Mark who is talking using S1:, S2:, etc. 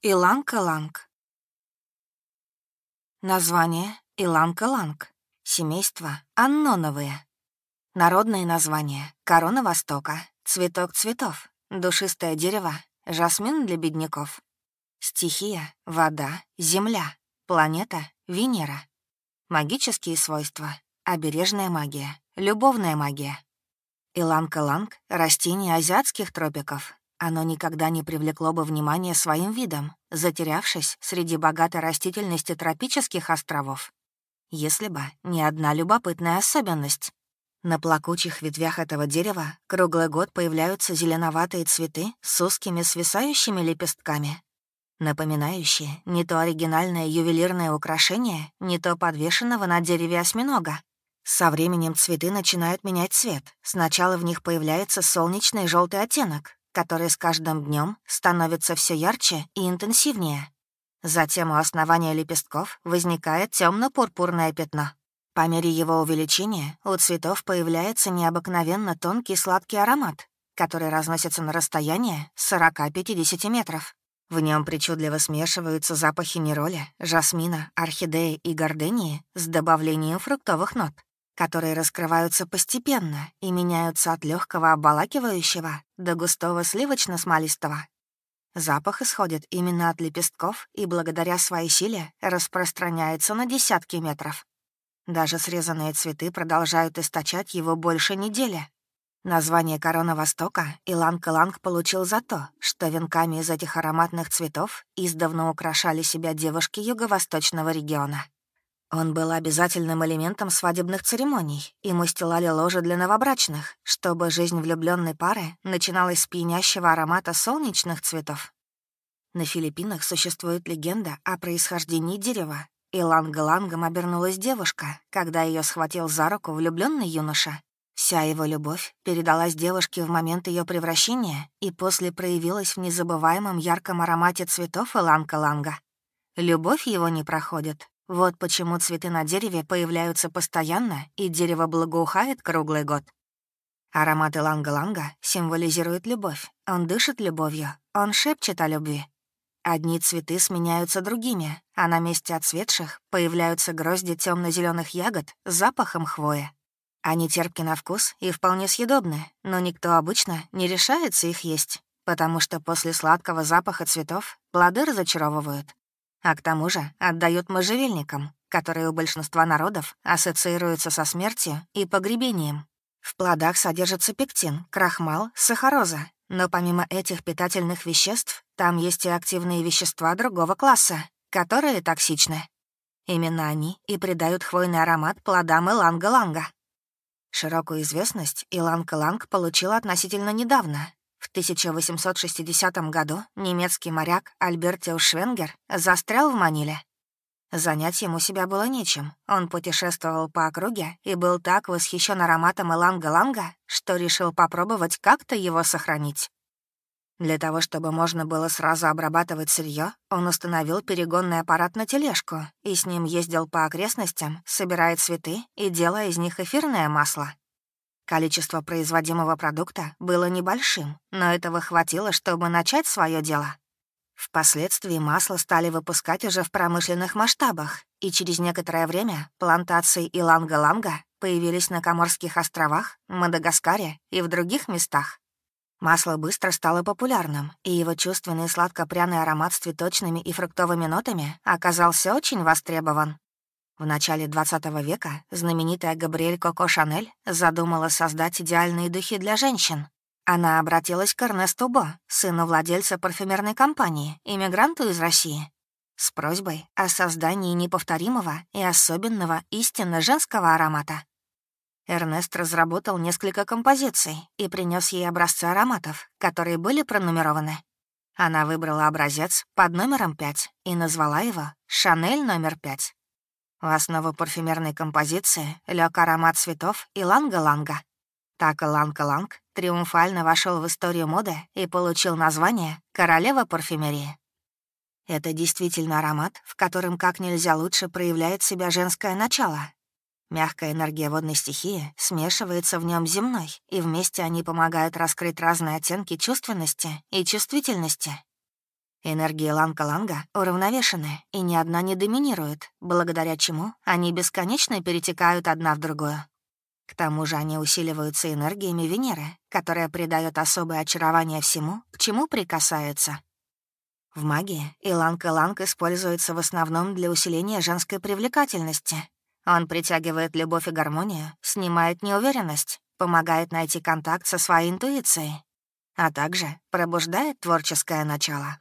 S1: Иланг-Ланг. Название Иланг-Ланг. Семейство Анноновые. Народные названия — корона Востока, цветок цветов, душистое дерево, жасмин для бедняков. Стихия — вода, земля, планета — Венера. Магические свойства — обережная магия, любовная магия. Иланг-Ланг — растение азиатских тропиков, оно никогда не привлекло бы внимание своим видом, затерявшись среди богатой растительности тропических островов. Если бы не одна любопытная особенность. На плакучих ветвях этого дерева круглый год появляются зеленоватые цветы с узкими свисающими лепестками, напоминающие не то оригинальное ювелирное украшение, не то подвешенного на дереве осьминога. Со временем цветы начинают менять цвет. Сначала в них появляется солнечный желтый оттенок, который с каждым днем становится все ярче и интенсивнее. Затем у основания лепестков возникает темно пурпурное пятно. По мере его увеличения у цветов появляется необыкновенно тонкий сладкий аромат, который разносится на расстояние 40-50 метров. В нем причудливо смешиваются запахи нероля, жасмина, орхидеи и гордении с добавлением фруктовых нот которые раскрываются постепенно и меняются от легкого обволакивающего до густого сливочно-смолистого. Запах исходит именно от лепестков и благодаря своей силе распространяется на десятки метров. Даже срезанные цветы продолжают источать его больше недели. Название «Корона Востока» Иланг-Иланг получил за то, что венками из этих ароматных цветов издавна украшали себя девушки юго-восточного региона. Он был обязательным элементом свадебных церемоний, мы стилали ложи для новобрачных, чтобы жизнь влюбленной пары начиналась с пьянящего аромата солнечных цветов. На Филиппинах существует легенда о происхождении дерева, иланг-лангом обернулась девушка, когда ее схватил за руку влюбленный юноша. Вся его любовь передалась девушке в момент ее превращения и после проявилась в незабываемом ярком аромате цветов иланга-ланга. Любовь его не проходит, вот почему цветы на дереве появляются постоянно, и дерево благоухает круглый год. Аромат иланга-ланга символизирует любовь. Он дышит любовью, он шепчет о любви. Одни цветы сменяются другими, а на месте отцветших появляются грозди темно зеленых ягод с запахом хвои. Они терпки на вкус и вполне съедобны, но никто обычно не решается их есть, потому что после сладкого запаха цветов плоды разочаровывают. А к тому же отдают можжевельникам, которые у большинства народов ассоциируются со смертью и погребением. В плодах содержится пектин, крахмал, сахароза, но помимо этих питательных веществ, там есть и активные вещества другого класса, которые токсичны. Именно они и придают хвойный аромат плодам иланга-ланга. Широкую известность иланг-ланг получил относительно недавно, в 1860 году немецкий моряк Альбертиус Швенгер застрял в Маниле. Занять ему себя было нечем. Он путешествовал по округе и был так восхищен ароматом иланга-ланга, что решил попробовать как-то его сохранить. Для того, чтобы можно было сразу обрабатывать сырье, он установил перегонный аппарат на тележку и с ним ездил по окрестностям, собирая цветы и делая из них эфирное масло. Количество производимого продукта было небольшим, но этого хватило, чтобы начать свое дело. Впоследствии масло стали выпускать уже в промышленных масштабах, и через некоторое время плантации Иланга-Ланга появились на Коморских островах, Мадагаскаре и в других местах. Масло быстро стало популярным, и его чувственный сладко-пряный аромат с цветочными и фруктовыми нотами оказался очень востребован. В начале 20 века знаменитая Габриэль Коко Шанель задумала создать идеальные духи для женщин. Она обратилась к Эрнесту Бо, сыну владельца парфюмерной компании, иммигранту из России, с просьбой о создании неповторимого и особенного истинно женского аромата. Эрнест разработал несколько композиций и принес ей образцы ароматов, которые были пронумерованы. Она выбрала образец под номером 5 и назвала его «Шанель номер 5». В основу парфюмерной композиции лег аромат цветов иланга-ланга. Так иланг-ланг триумфально вошел в историю моды и получил название «Королева парфюмерии». Это действительно аромат, в котором как нельзя лучше проявляет себя женское начало. Мягкая энергия водной стихии смешивается в нем с земной, и вместе они помогают раскрыть разные оттенки чувственности и чувствительности. Энергии Ланка-Ланга уравновешены, и ни одна не доминирует, благодаря чему они бесконечно перетекают одна в другую. К тому же они усиливаются энергиями Венеры, которая придает особое очарование всему, к чему прикасается. В магии Иланг-Иланг используется в основном для усиления женской привлекательности. Он притягивает любовь и гармонию, снимает неуверенность, помогает найти контакт со своей интуицией, а также пробуждает творческое начало.